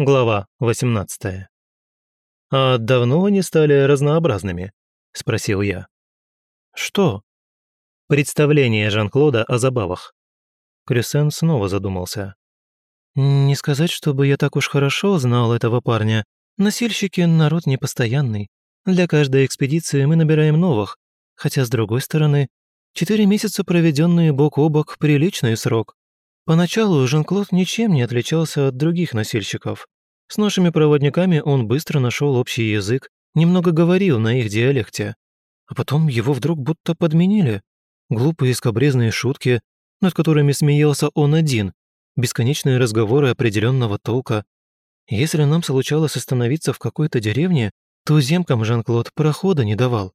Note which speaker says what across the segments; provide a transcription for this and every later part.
Speaker 1: Глава 18. «А давно они стали разнообразными?» – спросил я. «Что?» «Представление Жан-Клода о забавах». Крюсен снова задумался. «Не сказать, чтобы я так уж хорошо знал этого парня. Носильщики – народ непостоянный. Для каждой экспедиции мы набираем новых. Хотя, с другой стороны, четыре месяца, проведенные бок о бок, приличный срок. Поначалу Жан-Клод ничем не отличался от других носильщиков. С нашими проводниками он быстро нашел общий язык, немного говорил на их диалекте. А потом его вдруг будто подменили. Глупые скобрезные шутки, над которыми смеялся он один, бесконечные разговоры определенного толка. Если нам случалось остановиться в какой-то деревне, то земкам Жан-Клод прохода не давал.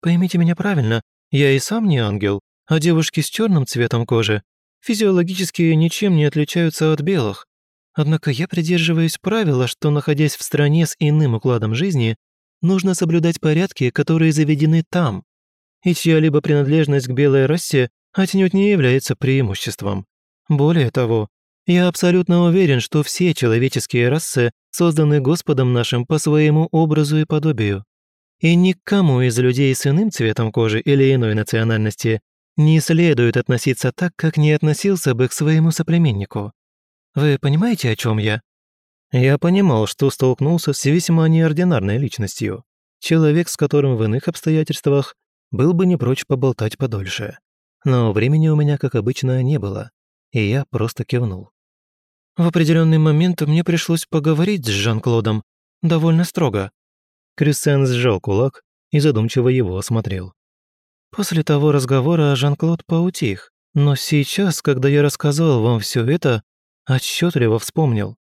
Speaker 1: Поймите меня правильно, я и сам не ангел, а девушки с черным цветом кожи физиологически ничем не отличаются от белых. Однако я придерживаюсь правила, что, находясь в стране с иным укладом жизни, нужно соблюдать порядки, которые заведены там, и чья-либо принадлежность к белой расе отнюдь не является преимуществом. Более того, я абсолютно уверен, что все человеческие расы созданы Господом нашим по своему образу и подобию. И никому из людей с иным цветом кожи или иной национальности не следует относиться так, как не относился бы к своему соплеменнику. Вы понимаете, о чем я? Я понимал, что столкнулся с весьма неординарной личностью. Человек, с которым в иных обстоятельствах был бы не прочь поболтать подольше. Но времени у меня, как обычно, не было, и я просто кивнул. В определенный момент мне пришлось поговорить с Жан-Клодом довольно строго. Крюссен сжал кулак и задумчиво его осмотрел. После того разговора Жан-Клод поутих, но сейчас, когда я рассказал вам все это, отчетливо вспомнил.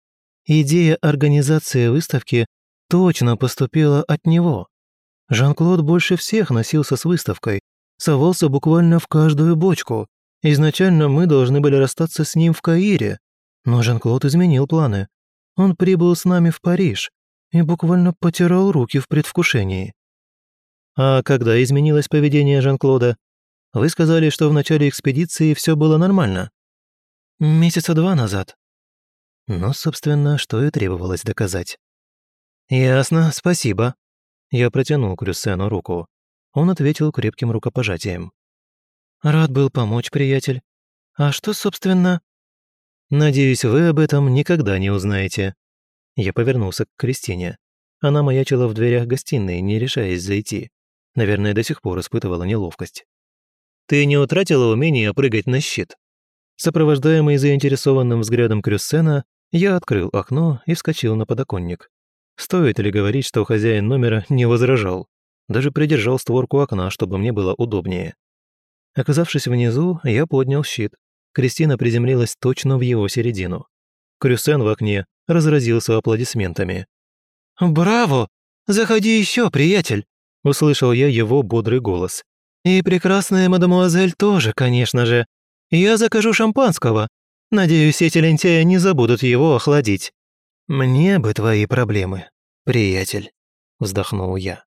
Speaker 1: Идея организации выставки точно поступила от него. Жан-Клод больше всех носился с выставкой, совался буквально в каждую бочку. Изначально мы должны были расстаться с ним в Каире, но Жан-Клод изменил планы. Он прибыл с нами в Париж и буквально потирал руки в предвкушении. А когда изменилось поведение Жан-Клода? Вы сказали, что в начале экспедиции все было нормально. Месяца два назад. Ну, собственно, что и требовалось доказать. Ясно, спасибо. Я протянул Крюссену руку. Он ответил крепким рукопожатием. Рад был помочь, приятель. А что, собственно... Надеюсь, вы об этом никогда не узнаете. Я повернулся к Кристине. Она маячила в дверях гостиной, не решаясь зайти. Наверное, до сих пор испытывала неловкость. «Ты не утратила умение прыгать на щит?» Сопровождаемый заинтересованным взглядом Крюссена, я открыл окно и вскочил на подоконник. Стоит ли говорить, что хозяин номера не возражал? Даже придержал створку окна, чтобы мне было удобнее. Оказавшись внизу, я поднял щит. Кристина приземлилась точно в его середину. Крюсен в окне разразился аплодисментами. «Браво! Заходи еще, приятель!» Услышал я его бодрый голос. «И прекрасная мадемуазель тоже, конечно же. Я закажу шампанского. Надеюсь, эти лентяи не забудут его охладить». «Мне бы твои проблемы, приятель», — вздохнул я.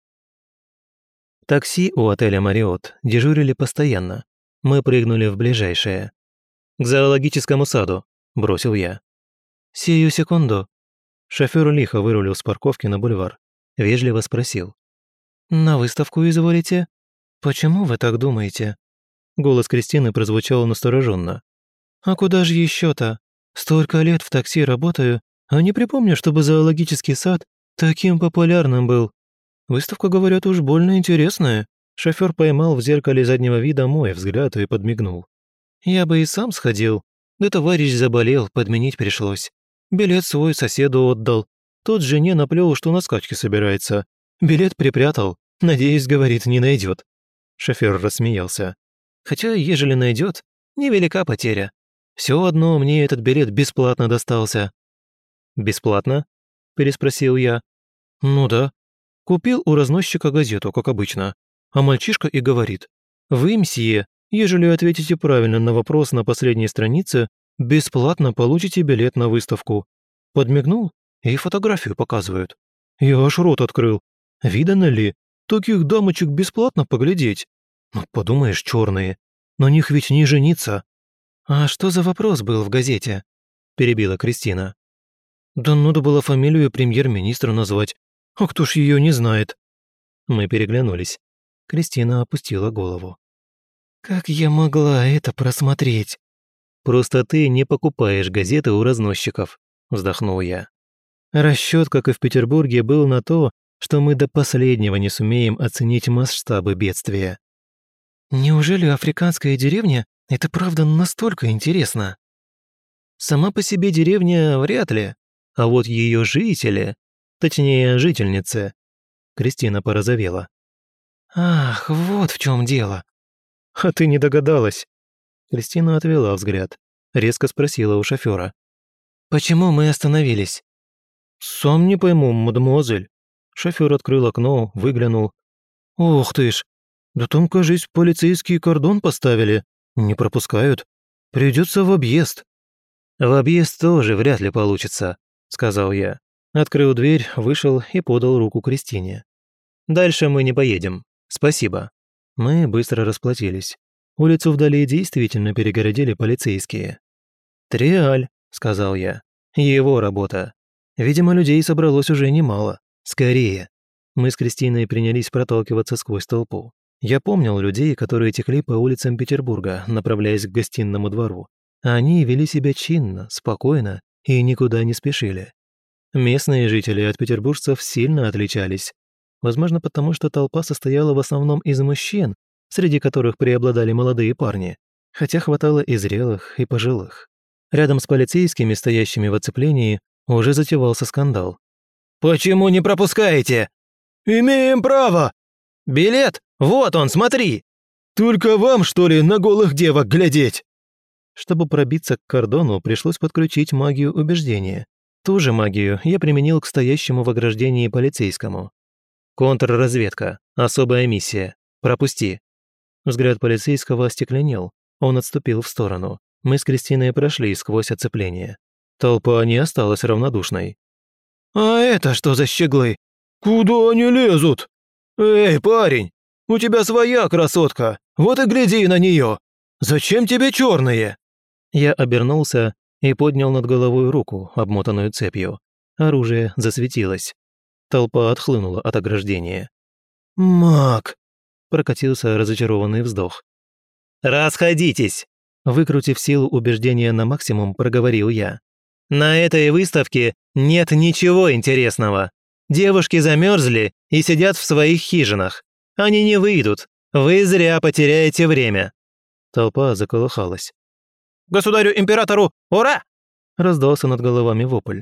Speaker 1: Такси у отеля «Мариот» дежурили постоянно. Мы прыгнули в ближайшее. «К зоологическому саду», — бросил я. «Сию секунду». Шофёр лихо вырулил с парковки на бульвар. Вежливо спросил. «На выставку изволите? Почему вы так думаете?» Голос Кристины прозвучал настороженно. «А куда же еще-то? Столько лет в такси работаю, а не припомню, чтобы зоологический сад таким популярным был. Выставка, говорят, уж больно интересная». Шофёр поймал в зеркале заднего вида мой взгляд и подмигнул. «Я бы и сам сходил. Да товарищ заболел, подменить пришлось. Билет свой соседу отдал. Тот жене наплел, что на скачки собирается. Билет припрятал. Надеюсь, говорит, не найдет. Шофер рассмеялся. Хотя, ежели найдет, невелика потеря. Все одно мне этот билет бесплатно достался. Бесплатно? переспросил я. Ну да. Купил у разносчика газету, как обычно. А мальчишка и говорит. Вы, мсье, ежели ответите правильно на вопрос на последней странице, бесплатно получите билет на выставку. Подмигнул и фотографию показывают. Я аж рот открыл. Видано ли, Таких дамочек бесплатно поглядеть. Ну, подумаешь, черные. На них ведь не жениться. А что за вопрос был в газете? Перебила Кристина. Да надо было фамилию премьер-министра назвать. А кто ж ее не знает? Мы переглянулись. Кристина опустила голову. «Как я могла это просмотреть?» «Просто ты не покупаешь газеты у разносчиков», – вздохнул я. Расчет, как и в Петербурге, был на то, что мы до последнего не сумеем оценить масштабы бедствия. Неужели африканская деревня – это правда настолько интересно? Сама по себе деревня вряд ли, а вот ее жители, точнее жительницы, Кристина порозовела. «Ах, вот в чем дело!» «А ты не догадалась?» Кристина отвела взгляд, резко спросила у шофера. «Почему мы остановились?» «Сам не пойму, мадемуазель». Шофер открыл окно, выглянул. «Ух ты ж! Да там, кажись, полицейский кордон поставили. Не пропускают. Придется в объезд». «В объезд тоже вряд ли получится», — сказал я. Открыл дверь, вышел и подал руку Кристине. «Дальше мы не поедем. Спасибо». Мы быстро расплатились. Улицу вдали действительно перегородили полицейские. «Триаль», — сказал я. «Его работа. Видимо, людей собралось уже немало. Скорее». Мы с Кристиной принялись проталкиваться сквозь толпу. Я помнил людей, которые текли по улицам Петербурга, направляясь к гостинному двору. Они вели себя чинно, спокойно и никуда не спешили. Местные жители от петербуржцев сильно отличались. Возможно, потому что толпа состояла в основном из мужчин, среди которых преобладали молодые парни, хотя хватало и зрелых, и пожилых. Рядом с полицейскими, стоящими в оцеплении, уже затевался скандал. «Почему не пропускаете?» «Имеем право!» «Билет? Вот он, смотри!» «Только вам, что ли, на голых девок глядеть?» Чтобы пробиться к кордону, пришлось подключить магию убеждения, Ту же магию я применил к стоящему в ограждении полицейскому. «Контрразведка. Особая миссия. Пропусти». Взгляд полицейского остекленел. Он отступил в сторону. Мы с Кристиной прошли сквозь оцепление. Толпа не осталась равнодушной. «А это что за щеглы? Куда они лезут? Эй, парень, у тебя своя красотка, вот и гляди на нее. Зачем тебе черные?» Я обернулся и поднял над головой руку, обмотанную цепью. Оружие засветилось. Толпа отхлынула от ограждения. «Мак!» – прокатился разочарованный вздох. «Расходитесь!» – выкрутив силу убеждения на максимум, проговорил я. «На этой выставке нет ничего интересного. Девушки замерзли и сидят в своих хижинах. Они не выйдут. Вы зря потеряете время». Толпа заколыхалась. Государю-императору! Ура!» Раздался над головами вопль.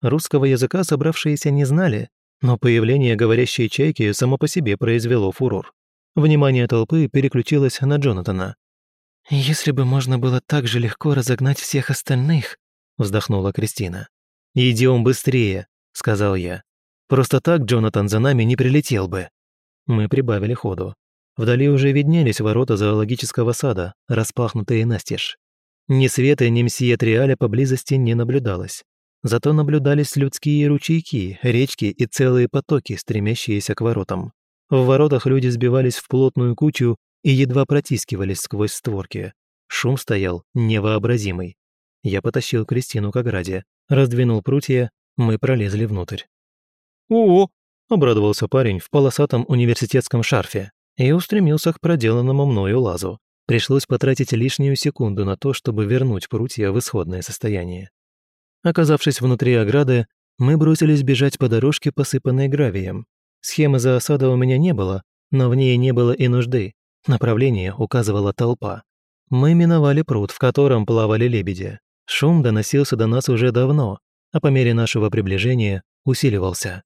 Speaker 1: Русского языка собравшиеся не знали, но появление говорящей чайки само по себе произвело фурор. Внимание толпы переключилось на Джонатана. «Если бы можно было так же легко разогнать всех остальных», вздохнула Кристина. «Идем быстрее», — сказал я. «Просто так Джонатан за нами не прилетел бы». Мы прибавили ходу. Вдали уже виднелись ворота зоологического сада, распахнутые настежь. Ни света, ни мсье Триаля поблизости не наблюдалось. Зато наблюдались людские ручейки, речки и целые потоки, стремящиеся к воротам. В воротах люди сбивались в плотную кучу и едва протискивались сквозь створки. Шум стоял невообразимый. Я потащил Кристину к ограде, раздвинул прутья, мы пролезли внутрь. «О!» – обрадовался парень в полосатом университетском шарфе и устремился к проделанному мною лазу. Пришлось потратить лишнюю секунду на то, чтобы вернуть прутья в исходное состояние. Оказавшись внутри ограды, мы бросились бежать по дорожке, посыпанной гравием. Схемы за осада у меня не было, но в ней не было и нужды. Направление указывала толпа. Мы миновали пруд, в котором плавали лебеди. Шум доносился до нас уже давно, а по мере нашего приближения усиливался.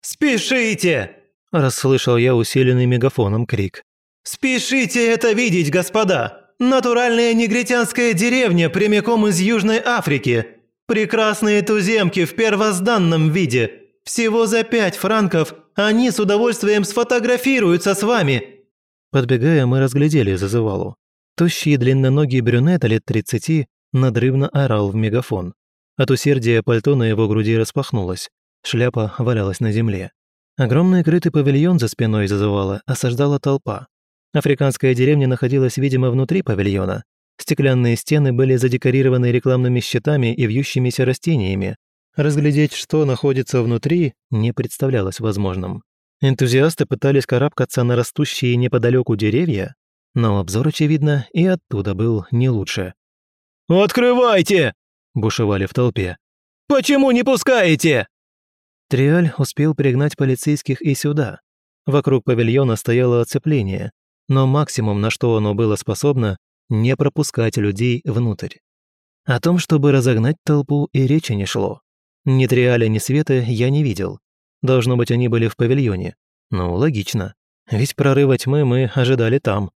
Speaker 1: «Спешите!» – расслышал я усиленный мегафоном крик. «Спешите это видеть, господа! Натуральная негритянская деревня прямиком из Южной Африки. Прекрасные туземки в первозданном виде. Всего за пять франков они с удовольствием сфотографируются с вами». Подбегая, мы разглядели зазывалу. Тощий длинноногий брюнет лет тридцати надрывно орал в мегафон. От усердия пальто на его груди распахнулось. Шляпа валялась на земле. Огромный крытый павильон за спиной зазывала осаждала толпа. Африканская деревня находилась, видимо, внутри павильона. Стеклянные стены были задекорированы рекламными щитами и вьющимися растениями, Разглядеть, что находится внутри, не представлялось возможным. Энтузиасты пытались карабкаться на растущие неподалеку деревья, но обзор, очевидно, и оттуда был не лучше.
Speaker 2: «Открывайте!»
Speaker 1: – бушевали в толпе.
Speaker 2: «Почему не пускаете?»
Speaker 1: Триаль успел пригнать полицейских и сюда. Вокруг павильона стояло оцепление, но максимум, на что оно было способно, не пропускать людей внутрь. О том, чтобы разогнать толпу, и речи не шло. Ни Триаля, ни Светы я не видел. Должно быть, они были в павильоне. Ну, логично. Ведь прорыва тьмы мы ожидали там.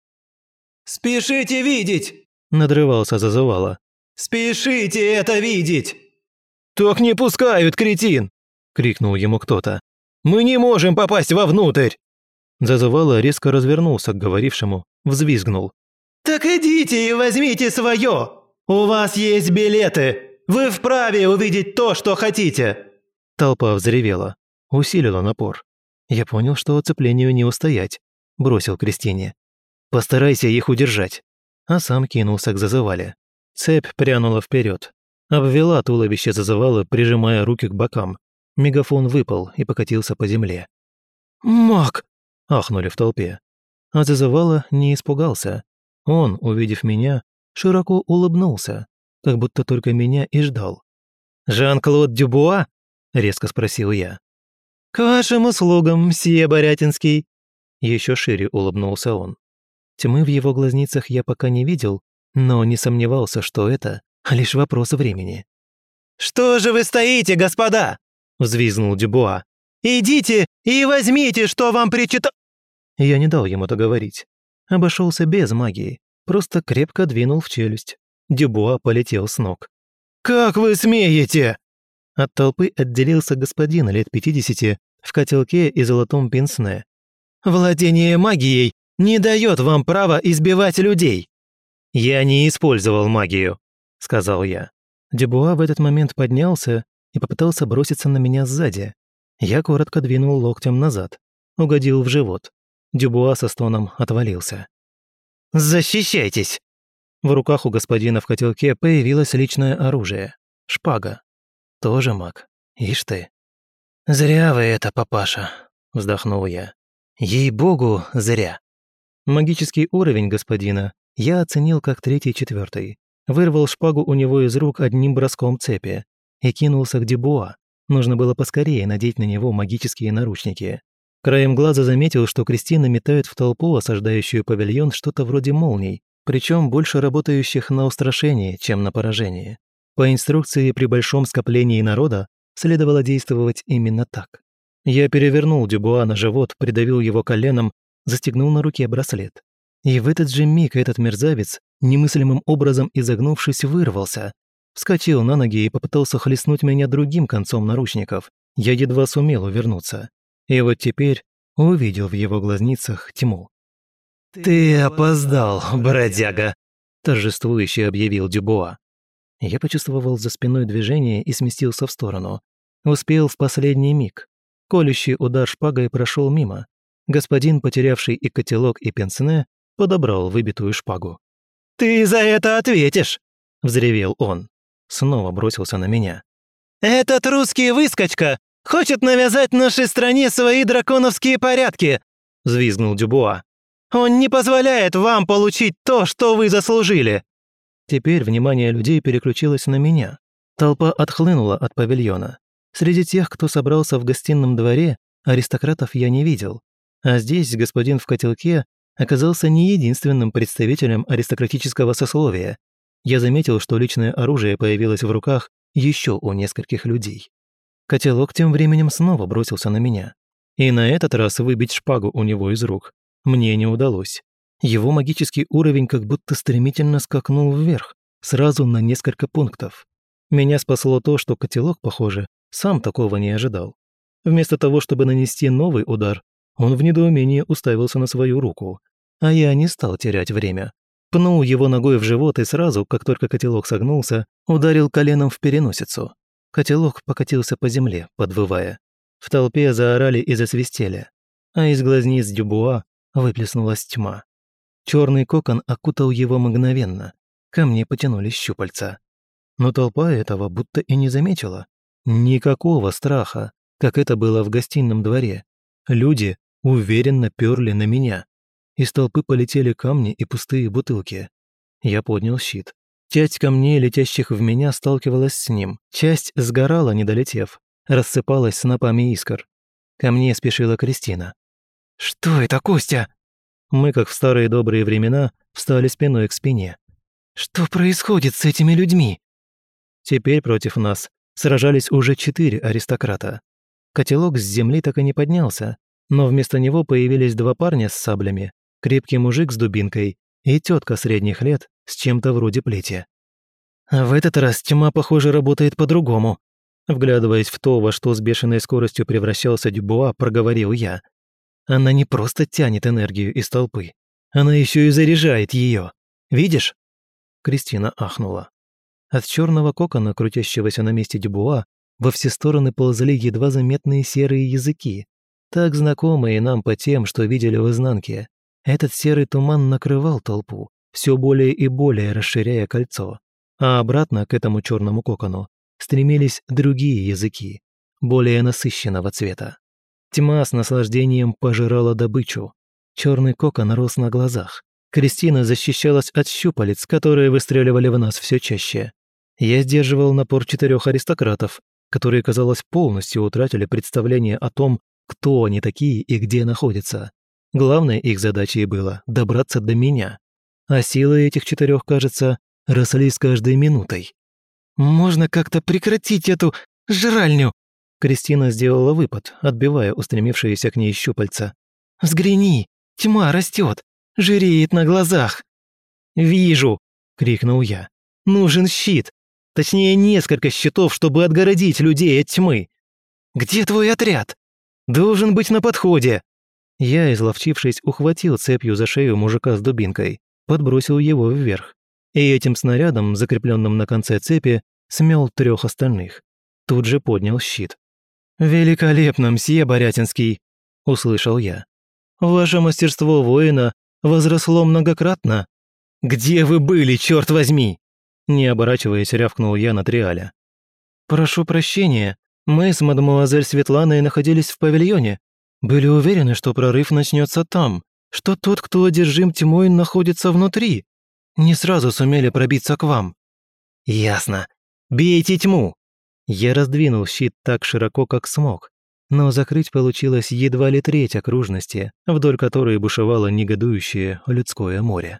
Speaker 2: «Спешите видеть!»
Speaker 1: – надрывался зазывало.
Speaker 2: «Спешите это видеть!»
Speaker 1: «Так не пускают, кретин!» – крикнул ему кто-то. «Мы не можем попасть вовнутрь!» Зазывало резко развернулся к говорившему, взвизгнул.
Speaker 2: «Так идите и возьмите свое! У вас есть билеты! Вы вправе увидеть то, что хотите!»
Speaker 1: Толпа взревела, усилила напор. Я понял, что оцеплению не устоять. Бросил Кристине. «Постарайся их удержать!» А сам кинулся к зазывале. Цепь прянула вперед, Обвела туловище зазывала, прижимая руки к бокам. Мегафон выпал и покатился по земле.
Speaker 2: «Мак!»
Speaker 1: – ахнули в толпе. А зазывала не испугался. Он, увидев меня, широко улыбнулся, как будто только меня и ждал. «Жан-Клод Дюбуа?» – резко спросил я.
Speaker 2: «К вашим услугам, мсье Борятинский!»
Speaker 1: Еще шире улыбнулся он. Тьмы в его глазницах я пока не видел, но не сомневался, что это лишь вопрос времени.
Speaker 2: «Что же вы стоите, господа?» – взвизгнул Дюбуа. «Идите и возьмите, что вам причита...»
Speaker 1: Я не дал ему договорить. Обошелся без магии, просто крепко двинул в челюсть. Дюбуа полетел с ног.
Speaker 2: «Как вы смеете?»
Speaker 1: От толпы отделился господин лет пятидесяти в котелке и золотом пенсне.
Speaker 2: «Владение магией не дает вам права избивать людей!»
Speaker 1: «Я не использовал магию», — сказал я. Дюбуа в этот момент поднялся и попытался броситься на меня сзади. Я коротко двинул локтем назад, угодил в живот. Дюбуа со стоном отвалился.
Speaker 2: «Защищайтесь!»
Speaker 1: В руках у господина в котелке появилось личное оружие. Шпага. Тоже маг. Ишь ты.
Speaker 2: «Зря вы это, папаша», — вздохнул я. «Ей-богу, зря».
Speaker 1: Магический уровень господина я оценил как третий-четвертый вырвал шпагу у него из рук одним броском цепи и кинулся к Дебуа. Нужно было поскорее надеть на него магические наручники. Краем глаза заметил, что Кристина метает в толпу, осаждающую павильон, что-то вроде молний, причем больше работающих на устрашение, чем на поражение. По инструкции при большом скоплении народа следовало действовать именно так. Я перевернул Дюбуа на живот, придавил его коленом, застегнул на руке браслет. И в этот же миг этот мерзавец немыслимым образом изогнувшись, вырвался. Вскочил на ноги и попытался хлестнуть меня другим концом наручников. Я едва сумел увернуться. И вот теперь увидел в его глазницах тьму.
Speaker 2: «Ты опоздал, бродяга!»
Speaker 1: – торжествующе объявил Дюбуа. Я почувствовал за спиной движение и сместился в сторону. Успел в последний миг. Колющий удар шпагой прошел мимо. Господин, потерявший и котелок, и пенсне, подобрал выбитую шпагу.
Speaker 2: «Ты за это ответишь!» – взревел он.
Speaker 1: Снова бросился на меня.
Speaker 2: «Этот русский выскочка хочет навязать нашей стране свои драконовские порядки!» – взвизгнул Дюбуа. «Он не позволяет вам получить то, что вы заслужили!»
Speaker 1: Теперь внимание людей переключилось на меня. Толпа отхлынула от павильона. Среди тех, кто собрался в гостином дворе, аристократов я не видел. А здесь господин в котелке оказался не единственным представителем аристократического сословия. Я заметил, что личное оружие появилось в руках еще у нескольких людей. Котелок тем временем снова бросился на меня. И на этот раз выбить шпагу у него из рук мне не удалось. Его магический уровень как будто стремительно скакнул вверх, сразу на несколько пунктов. Меня спасло то, что котелок, похоже, сам такого не ожидал. Вместо того, чтобы нанести новый удар, он в недоумении уставился на свою руку, а я не стал терять время. Пнул его ногой в живот и сразу, как только котелок согнулся, ударил коленом в переносицу. Котелок покатился по земле, подвывая. В толпе заорали и засвистели, а из глазниц Дюбуа выплеснулась тьма. Черный кокон окутал его мгновенно. Ко мне потянулись щупальца. Но толпа этого будто и не заметила. Никакого страха, как это было в гостином дворе. Люди уверенно перли на меня. Из толпы полетели камни и пустые бутылки. Я поднял щит. Часть камней, летящих в меня, сталкивалась с ним. Часть сгорала, не долетев. Рассыпалась снопами искр. Ко мне спешила Кристина.
Speaker 2: «Что это, Костя?»
Speaker 1: Мы, как в старые добрые времена, встали спиной к спине.
Speaker 2: «Что происходит с этими людьми?»
Speaker 1: Теперь против нас сражались уже четыре аристократа. Котелок с земли так и не поднялся, но вместо него появились два парня с саблями, крепкий мужик с дубинкой и тетка средних лет с чем-то вроде плети.
Speaker 2: А в этот раз тьма, похоже, работает по-другому.
Speaker 1: Вглядываясь в то, во что с бешеной скоростью превращался Дюбуа, проговорил я. Она не просто тянет энергию из толпы, она еще и заряжает ее. Видишь? Кристина ахнула. От черного кокона, крутящегося на месте Дюбуа, во все стороны ползали едва заметные серые языки, так знакомые нам по тем, что видели в изнанке. Этот серый туман накрывал толпу, все более и более расширяя кольцо. А обратно к этому черному кокону стремились другие языки, более насыщенного цвета. Тьма с наслаждением пожирала добычу. Черный кокон рос на глазах. Кристина защищалась от щупалец, которые выстреливали в нас все чаще. Я сдерживал напор четырех аристократов, которые, казалось, полностью утратили представление о том, кто они такие и где находятся. Главной их задачей было добраться до меня. А силы этих четырех, кажется, росли с каждой минутой.
Speaker 2: «Можно как-то прекратить эту жральню?»
Speaker 1: Кристина сделала выпад, отбивая устремившиеся к ней щупальца.
Speaker 2: «Взгляни, тьма растет, жиреет на глазах».
Speaker 1: «Вижу!» — крикнул я. «Нужен щит! Точнее, несколько щитов, чтобы отгородить людей от тьмы!»
Speaker 2: «Где твой отряд?»
Speaker 1: «Должен быть на подходе!» Я, изловчившись, ухватил цепью за шею мужика с дубинкой, подбросил его вверх. И этим снарядом, закрепленным на конце цепи, смел трех остальных. Тут же поднял щит.
Speaker 2: «Великолепно, мсье Борятинский!» – услышал я. «Ваше мастерство воина возросло многократно. Где вы были, черт возьми?»
Speaker 1: Не оборачиваясь, рявкнул я на Триаля.
Speaker 2: «Прошу прощения, мы с мадемуазель Светланой находились в павильоне. Были уверены, что прорыв начнется там, что тот, кто одержим тьмой, находится внутри. Не сразу сумели пробиться к вам».
Speaker 1: «Ясно. Бейте тьму!» Я раздвинул щит так широко, как смог, но закрыть получилось едва ли треть окружности, вдоль которой бушевало негодующее людское море.